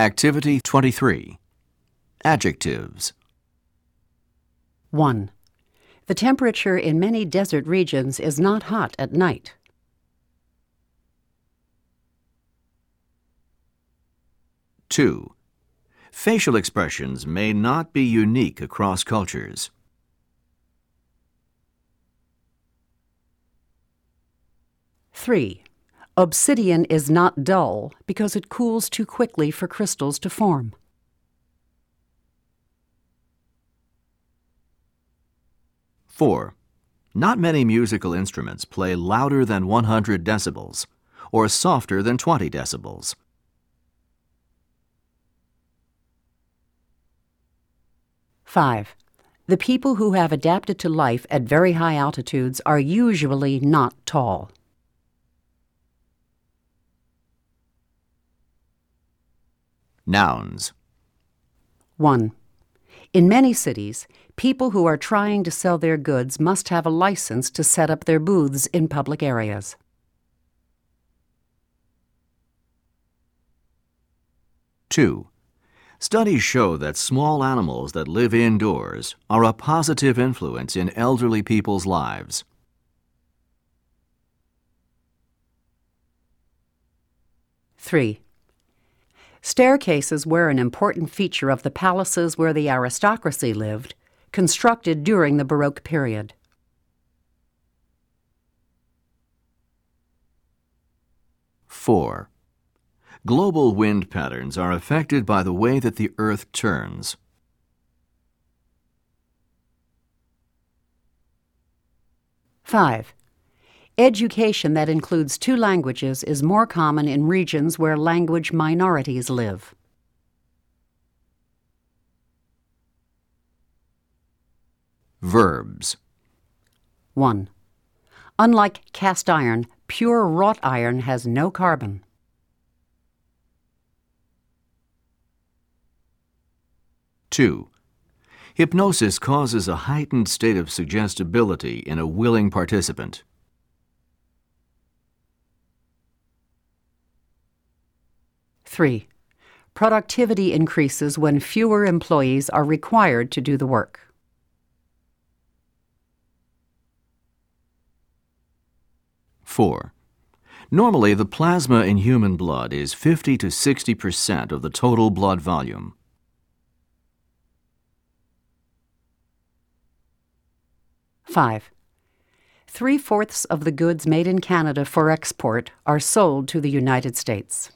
Activity 23 Adjectives 1. The temperature in many desert regions is not hot at night. 2. Facial expressions may not be unique across cultures. 3. Obsidian is not dull because it cools too quickly for crystals to form. 4. Not many musical instruments play louder than 100 decibels or softer than 20 decibels. 5. The people who have adapted to life at very high altitudes are usually not tall. Nouns 1. In many cities, people who are trying to sell their goods must have a license to set up their booths in public areas. 2. Studies show that small animals that live indoors are a positive influence in elderly people's lives. 3. Staircases were an important feature of the palaces where the aristocracy lived, constructed during the Baroque period. 4. Global wind patterns are affected by the way that the Earth turns. 5. Education that includes two languages is more common in regions where language minorities live. Verbs 1. Unlike cast iron, pure wrought iron has no carbon. 2. Hypnosis causes a heightened state of suggestibility in a willing participant. 3. Productivity increases when fewer employees are required to do the work. 4. Normally, the plasma in human blood is 50 to 60 percent of the total blood volume. 5. Three fourths of the goods made in Canada for export are sold to the United States.